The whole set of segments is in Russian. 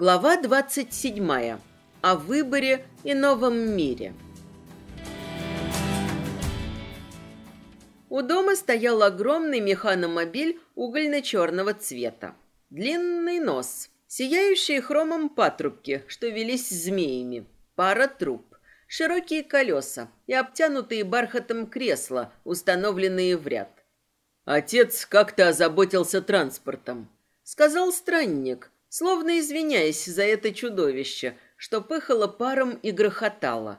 Глава 27. О выборе и новом мире. У дома стоял огромный механомобиль угольно-черного цвета. Длинный нос, сияющие хромом патрубки, что велись змеями, пара труб, широкие колеса и обтянутые бархатом кресла, установленные в ряд. Отец как-то озаботился транспортом. Сказал странник, словно извиняясь за это чудовище, что пыхало паром и грохотало.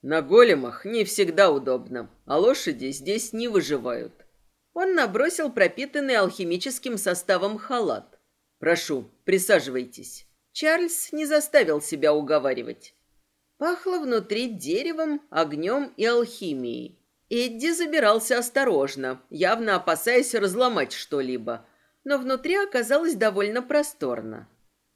На големах не всегда удобно, а лошади здесь не выживают. Он набросил пропитанный алхимическим составом халат. «Прошу, присаживайтесь». Чарльз не заставил себя уговаривать. Пахло внутри деревом, огнем и алхимией. Эдди забирался осторожно, явно опасаясь разломать что-либо, но внутри оказалось довольно просторно.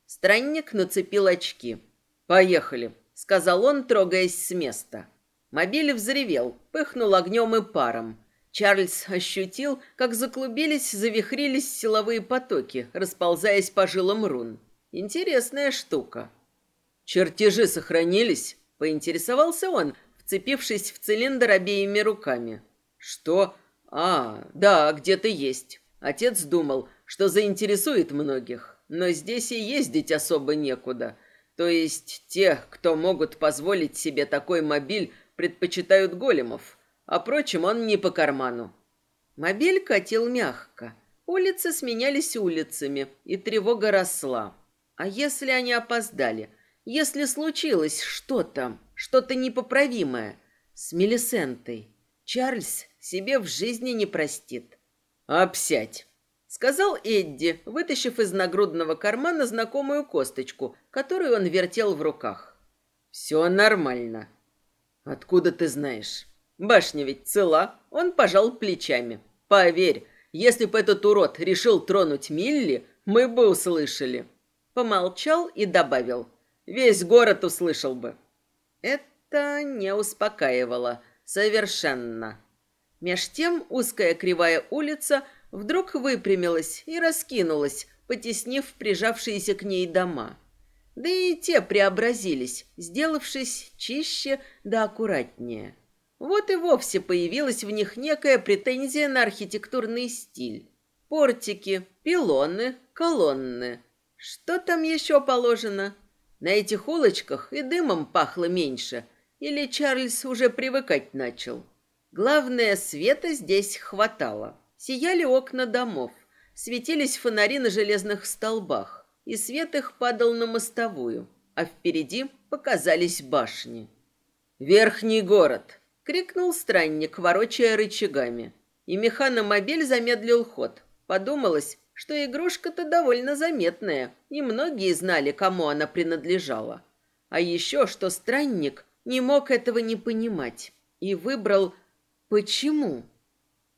Странник нацепил очки. «Поехали», — сказал он, трогаясь с места. Мобиль взревел, пыхнул огнем и паром. Чарльз ощутил, как заклубились, завихрились силовые потоки, расползаясь по жилам рун. Интересная штука. «Чертежи сохранились?» — поинтересовался он, вцепившись в цилиндр обеими руками. «Что? А, да, где-то есть». Отец думал, что заинтересует многих, но здесь и ездить особо некуда. То есть те, кто могут позволить себе такой мобиль, предпочитают големов, а прочим он не по карману. Мобиль катил мягко. Улицы сменялись улицами, и тревога росла. А если они опоздали? Если случилось что-то, что-то непоправимое с Мелисентой? Чарльз себе в жизни не простит. «Обсядь!» Сказал Эдди, вытащив из нагрудного кармана знакомую косточку, которую он вертел в руках. «Все нормально». «Откуда ты знаешь?» «Башня ведь цела». Он пожал плечами. «Поверь, если бы этот урод решил тронуть Милли, мы бы услышали». Помолчал и добавил. «Весь город услышал бы». Это не успокаивало. Совершенно. Меж тем узкая кривая улица вдруг выпрямилась и раскинулась, потеснив прижавшиеся к ней дома. Да и те преобразились, сделавшись чище да аккуратнее. Вот и вовсе появилась в них некая претензия на архитектурный стиль. Портики, пилоны, колонны. Что там еще положено? На этих улочках и дымом пахло меньше. Или Чарльз уже привыкать начал? Главное, света здесь хватало. Сияли окна домов, светились фонари на железных столбах, и свет их падал на мостовую, а впереди показались башни. «Верхний город!» — крикнул странник, ворочая рычагами. И механомобиль замедлил ход. Подумалось, что игрушка-то довольно заметная, и многие знали, кому она принадлежала. А еще, что странник не мог этого не понимать и выбрал «почему?».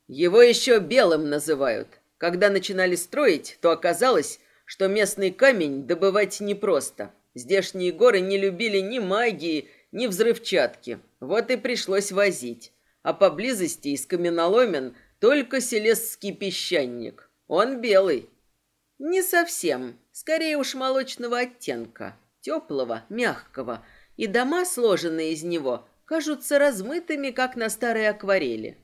Его еще белым называют. Когда начинали строить, то оказалось, что местный камень добывать непросто. Здешние горы не любили ни магии, ни взрывчатки. Вот и пришлось возить. А поблизости из каменоломен только селесский песчаник. Он белый. Не совсем. Скорее уж молочного оттенка. Теплого, мягкого. И дома, сложенные из него, кажутся размытыми, как на старой акварели.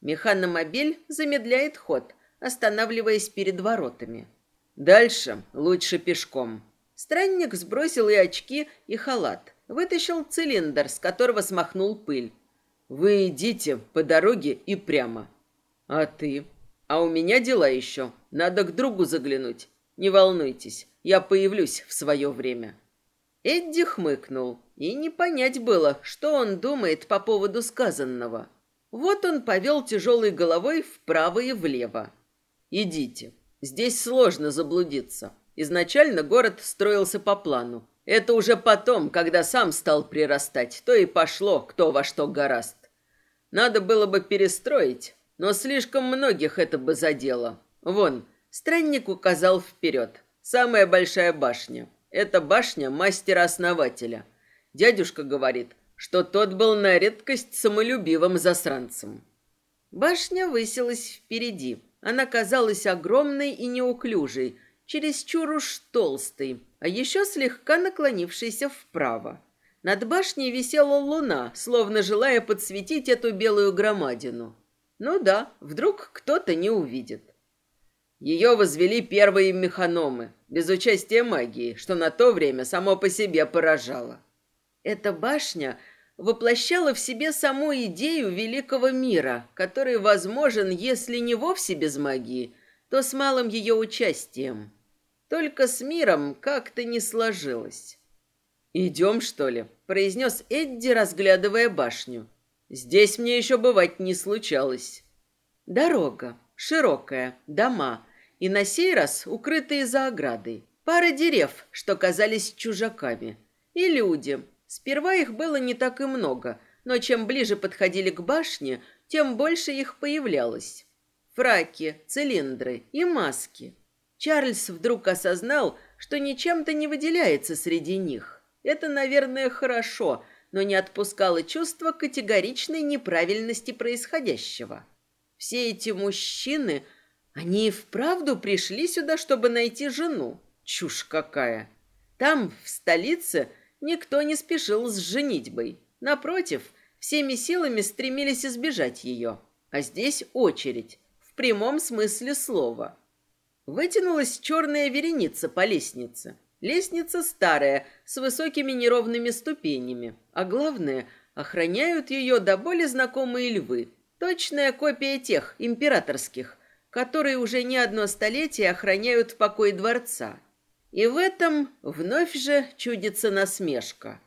Механомобиль замедляет ход, останавливаясь перед воротами. Дальше лучше пешком. Странник сбросил и очки, и халат. Вытащил цилиндр, с которого смахнул пыль. Вы идите по дороге и прямо. А ты? А у меня дела еще. Надо к другу заглянуть. Не волнуйтесь, я появлюсь в свое время. Эдди хмыкнул, и не понять было, что он думает по поводу сказанного. Вот он повел тяжелой головой вправо и влево. «Идите. Здесь сложно заблудиться. Изначально город строился по плану. Это уже потом, когда сам стал прирастать, то и пошло, кто во что гораст. Надо было бы перестроить, но слишком многих это бы задело. Вон, странник указал вперед. Самая большая башня. Это башня мастера-основателя. Дядюшка говорит – что тот был на редкость самолюбивым засранцем. Башня высилась впереди. Она казалась огромной и неуклюжей, чересчур уж толстый, а еще слегка наклонившийся вправо. Над башней висела луна, словно желая подсветить эту белую громадину. Ну да, вдруг кто-то не увидит. Ее возвели первые механомы, без участия магии, что на то время само по себе поражало. Эта башня воплощала в себе саму идею великого мира, который возможен, если не вовсе без магии, то с малым ее участием. Только с миром как-то не сложилось. «Идем, что ли?» – произнес Эдди, разглядывая башню. «Здесь мне еще бывать не случалось». Дорога, широкая, дома, и на сей раз укрытые за оградой. Пара дерев, что казались чужаками. И люди. Сперва их было не так и много, но чем ближе подходили к башне, тем больше их появлялось. Фраки, цилиндры и маски. Чарльз вдруг осознал, что ничем-то не выделяется среди них. Это, наверное, хорошо, но не отпускало чувство категоричной неправильности происходящего. Все эти мужчины – они и вправду пришли сюда, чтобы найти жену. Чушь какая. Там, в столице, никто не спешил с женитьбой. Напротив, всеми силами стремились избежать ее. А здесь очередь, в прямом смысле слова. Вытянулась черная вереница по лестнице. Лестница старая, с высокими неровными ступенями. А главное, охраняют ее до боли знакомые львы. Точная копия тех, императорских – которые уже не одно столетие охраняют покой дворца. И в этом вновь же чудится насмешка.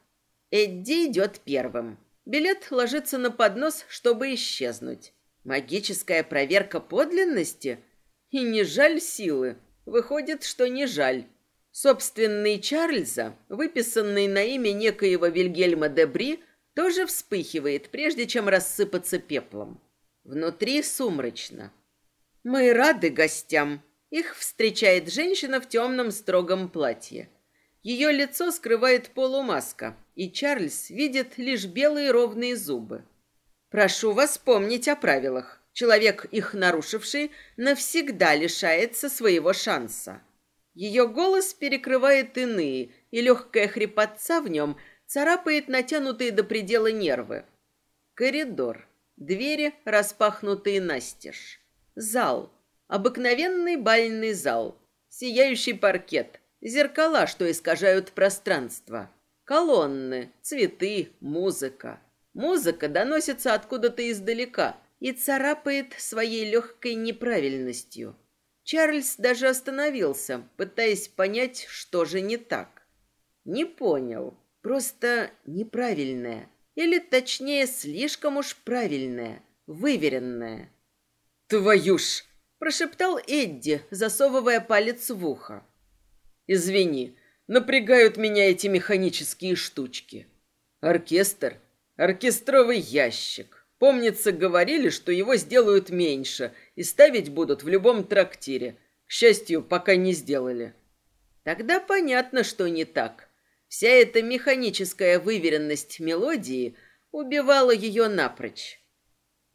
Эдди идет первым. Билет ложится на поднос, чтобы исчезнуть. Магическая проверка подлинности? И не жаль силы. Выходит, что не жаль. Собственный Чарльза, выписанный на имя некоего Вильгельма де Бри, тоже вспыхивает, прежде чем рассыпаться пеплом. Внутри сумрачно. Мы рады гостям. Их встречает женщина в темном строгом платье. Ее лицо скрывает полумаска, и Чарльз видит лишь белые ровные зубы. Прошу вас помнить о правилах. Человек, их нарушивший, навсегда лишается своего шанса. Ее голос перекрывает иные, и легкая хрипотца в нем царапает натянутые до предела нервы. Коридор. Двери, распахнутые настежь. Зал. Обыкновенный бальный зал. Сияющий паркет. Зеркала, что искажают пространство. Колонны, цветы, музыка. Музыка доносится откуда-то издалека и царапает своей легкой неправильностью. Чарльз даже остановился, пытаясь понять, что же не так. Не понял. Просто неправильное. Или, точнее, слишком уж правильное, выверенное. «Твою ж!» – прошептал Эдди, засовывая палец в ухо. «Извини, напрягают меня эти механические штучки. Оркестр, оркестровый ящик. Помнится, говорили, что его сделают меньше и ставить будут в любом трактире. К счастью, пока не сделали». Тогда понятно, что не так. Вся эта механическая выверенность мелодии убивала ее напрочь.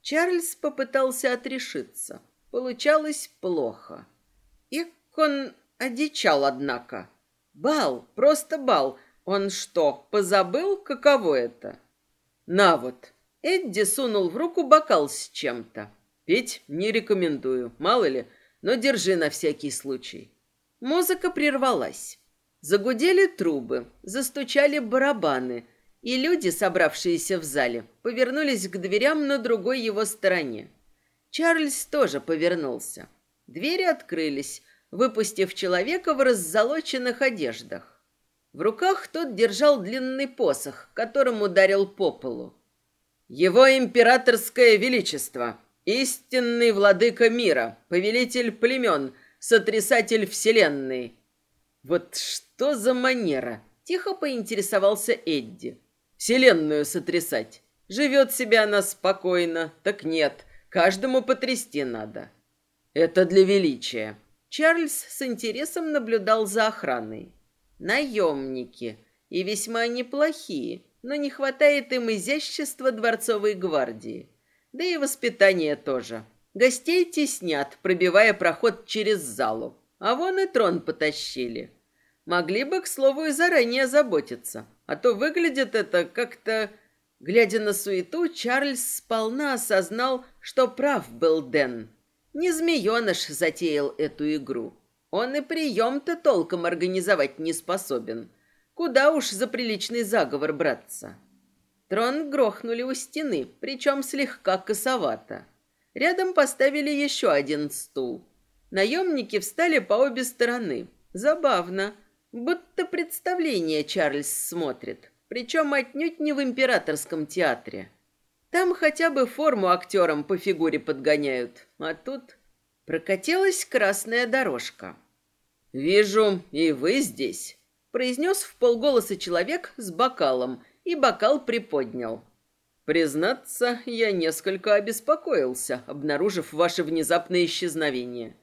Чарльз попытался отрешиться. Получалось плохо. И он одичал, однако. Бал, просто бал. Он что, позабыл, каково это? На вот. Эдди сунул в руку бокал с чем-то. Пить не рекомендую, мало ли, но держи на всякий случай. Музыка прервалась. Загудели трубы, застучали барабаны – и люди, собравшиеся в зале, повернулись к дверям на другой его стороне. Чарльз тоже повернулся. Двери открылись, выпустив человека в раззолоченных одеждах. В руках тот держал длинный посох, которым ударил по полу. «Его императорское величество, истинный владыка мира, повелитель племен, сотрясатель вселенной». «Вот что за манера?» – тихо поинтересовался Эдди. Вселенную сотрясать. Живет себе она спокойно, так нет, каждому потрясти надо. Это для величия. Чарльз с интересом наблюдал за охраной. Наемники. И весьма неплохие, но не хватает им изящества дворцовой гвардии. Да и воспитания тоже. Гостей теснят, пробивая проход через залу. А вон и трон потащили. Могли бы, к слову, и заранее заботиться. А то выглядит это как-то... Глядя на суету, Чарльз сполна осознал, что прав был Дэн. Не змееныш затеял эту игру. Он и прием-то толком организовать не способен. Куда уж за приличный заговор браться. Трон грохнули у стены, причем слегка косовато. Рядом поставили еще один стул. Наемники встали по обе стороны. Забавно. Будто представление Чарльз смотрит. Причем отнюдь не в императорском театре. Там хотя бы форму актерам по фигуре подгоняют. А тут прокатилась красная дорожка. «Вижу, и вы здесь», — произнес в полголоса человек с бокалом, и бокал приподнял. «Признаться, я несколько обеспокоился, обнаружив ваше внезапное исчезновение.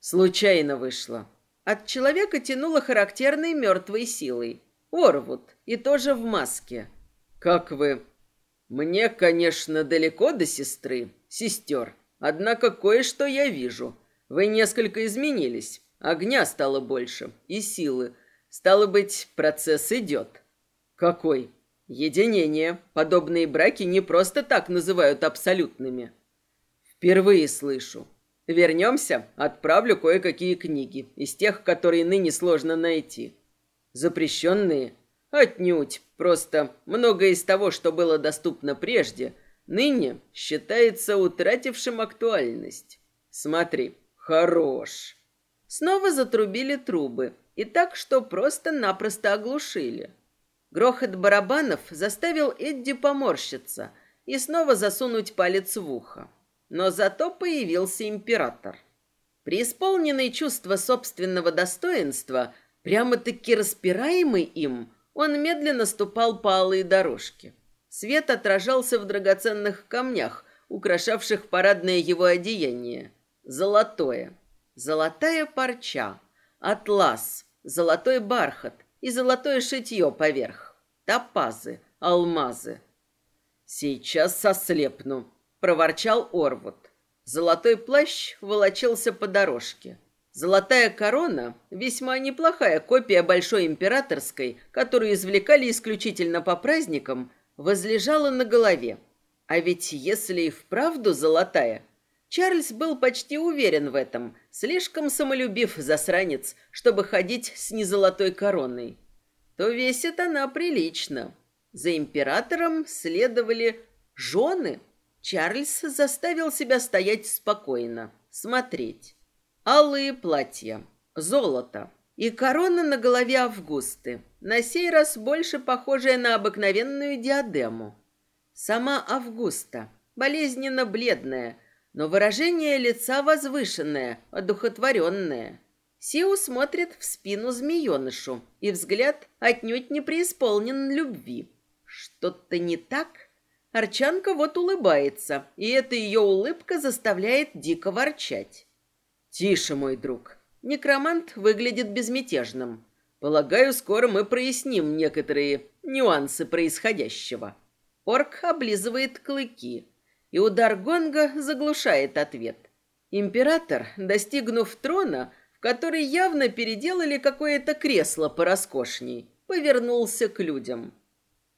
Случайно вышло». От человека тянуло характерной мертвой силой. Орвуд, и тоже в маске. «Как вы?» «Мне, конечно, далеко до сестры, сестер, однако кое-что я вижу. Вы несколько изменились. Огня стало больше и силы. Стало быть, процесс идет. Какой? Единение. Подобные браки не просто так называют абсолютными. Впервые слышу. Вернемся, отправлю кое-какие книги, из тех, которые ныне сложно найти. Запрещенные? Отнюдь. Просто многое из того, что было доступно прежде, ныне считается утратившим актуальность. Смотри, хорош. Снова затрубили трубы, и так, что просто-напросто оглушили. Грохот барабанов заставил Эдди поморщиться и снова засунуть палец в ухо. Но зато появился император. Преисполненный чувство собственного достоинства, прямо-таки распираемый им, он медленно ступал по алой дорожке. Свет отражался в драгоценных камнях, украшавших парадное его одеяние. Золотое, Золотая парча, атлас, золотой бархат и золотое шитье поверх. Топазы, алмазы. «Сейчас сослепну», — проворчал Орвуд. Золотой плащ волочился по дорожке. Золотая корона, весьма неплохая копия большой императорской, которую извлекали исключительно по праздникам, возлежала на голове. А ведь если и вправду золотая, Чарльз был почти уверен в этом, слишком самолюбив засранец, чтобы ходить с незолотой короной. То весит она прилично. За императором следовали жены. Чарльз заставил себя стоять спокойно, смотреть. Алые платья, золото и корона на голове Августы, на сей раз больше похожая на обыкновенную диадему. Сама Августа, болезненно бледная, но выражение лица возвышенное, одухотворенное. Сиу смотрит в спину змеенышу, и взгляд отнюдь не преисполнен любви. Что-то не так? Арчанка вот улыбается, и эта ее улыбка заставляет дико ворчать. «Тише, мой друг. Некромант выглядит безмятежным. Полагаю, скоро мы проясним некоторые нюансы происходящего». Орк облизывает клыки и удар гонга заглушает ответ. Император, достигнув трона, в который явно переделали какое-то кресло пороскошней, повернулся к людям.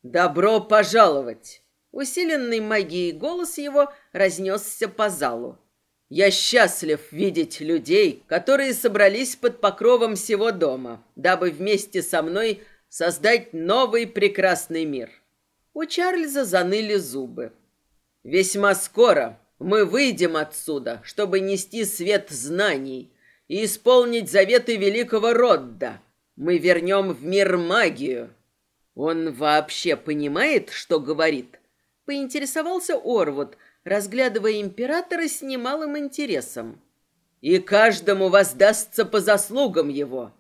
«Добро пожаловать!» Усиленный магией голос его разнесся по залу. «Я счастлив видеть людей, которые собрались под покровом всего дома, дабы вместе со мной создать новый прекрасный мир». У Чарльза заныли зубы. Весьма скоро мы выйдем отсюда, чтобы нести свет знаний и исполнить заветы великого Родда. Мы вернем в мир магию. Он вообще понимает, что говорит? Поинтересовался Орвуд, разглядывая императора с немалым интересом. И каждому воздастся по заслугам его.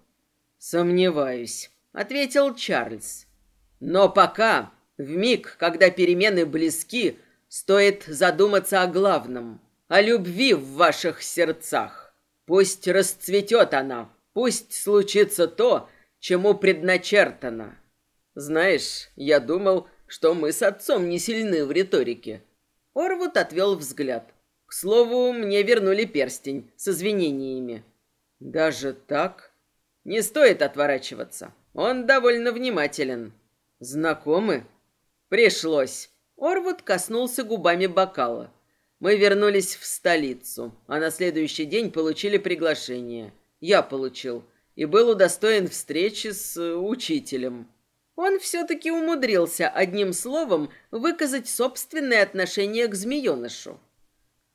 Сомневаюсь, ответил Чарльз. Но пока, в миг, когда перемены близки, Стоит задуматься о главном, о любви в ваших сердцах. Пусть расцветет она, пусть случится то, чему предначертано. Знаешь, я думал, что мы с отцом не сильны в риторике. Орвуд отвел взгляд. К слову, мне вернули перстень с извинениями. Даже так? Не стоит отворачиваться. Он довольно внимателен. Знакомы? Пришлось. Орвуд коснулся губами бокала. Мы вернулись в столицу, а на следующий день получили приглашение. Я получил и был удостоен встречи с э, учителем. Он все-таки умудрился одним словом выказать собственное отношение к змеенышу.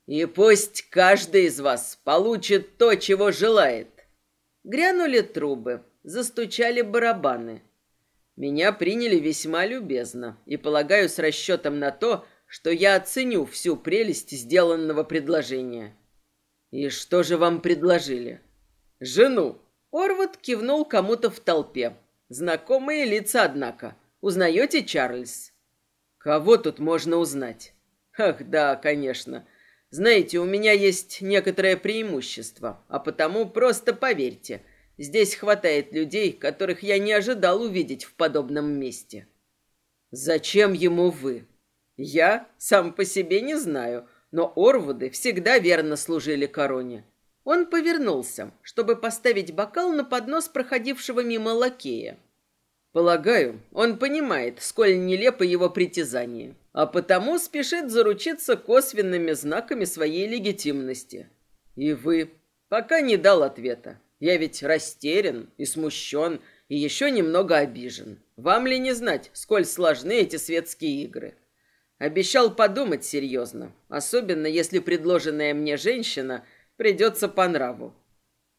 И пусть каждый из вас получит то, чего желает. Грянули трубы, застучали барабаны. Меня приняли весьма любезно и, полагаю, с расчетом на то, что я оценю всю прелесть сделанного предложения. И что же вам предложили? Жену. Орвуд кивнул кому-то в толпе. Знакомые лица, однако. Узнаете, Чарльз? Кого тут можно узнать? Ах, да, конечно. Знаете, у меня есть некоторое преимущество, а потому просто поверьте, здесь хватает людей, которых я не ожидал увидеть в подобном месте. Зачем ему вы? Я сам по себе не знаю, но Орвуды всегда верно служили короне. Он повернулся, чтобы поставить бокал на поднос проходившего мимо лакея. Полагаю, он понимает, сколь нелепо его притязание а потому спешит заручиться косвенными знаками своей легитимности. И вы пока не дал ответа. Я ведь растерян и смущен, и еще немного обижен. Вам ли не знать, сколь сложны эти светские игры? Обещал подумать серьезно, особенно если предложенная мне женщина придется по нраву.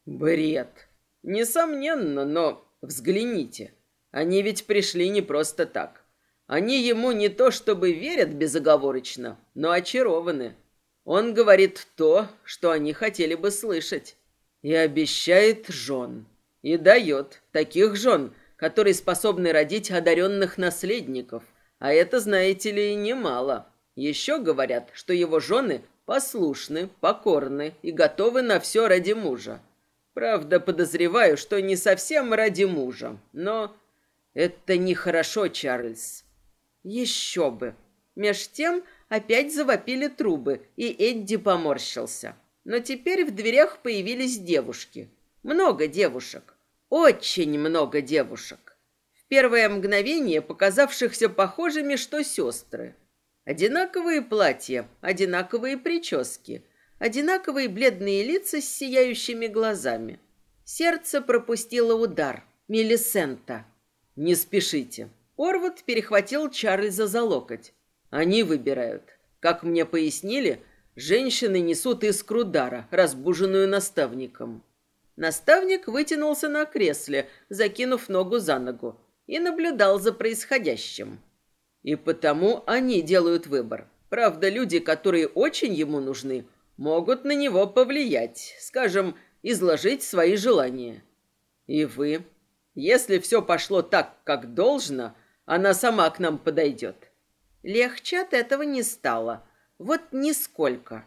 Бред. Несомненно, но взгляните. Они ведь пришли не просто так. Они ему не то чтобы верят безоговорочно, но очарованы. Он говорит то, что они хотели бы слышать. И обещает жен. И дает таких жен, которые способны родить одаренных наследников. А это, знаете ли, немало. Еще говорят, что его жены послушны, покорны и готовы на все ради мужа. Правда, подозреваю, что не совсем ради мужа, но это нехорошо, Чарльз. Еще бы. Меж тем опять завопили трубы, и Эдди поморщился. Но теперь в дверях появились девушки. Много девушек. Очень много девушек. В первое мгновение показавшихся похожими, что сестры. Одинаковые платья, одинаковые прически, одинаковые бледные лица с сияющими глазами. Сердце пропустило удар. Мелисента. «Не спешите», Орвуд перехватил Чарльза за локоть. Они выбирают. Как мне пояснили, женщины несут искру дара, разбуженную наставником. Наставник вытянулся на кресле, закинув ногу за ногу, и наблюдал за происходящим. И потому они делают выбор. Правда, люди, которые очень ему нужны, могут на него повлиять, скажем, изложить свои желания. И вы, если все пошло так, как должно, она сама к нам подойдет. Легче от этого не стало. Вот нисколько.